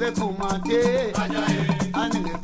leko mate. Ajayi.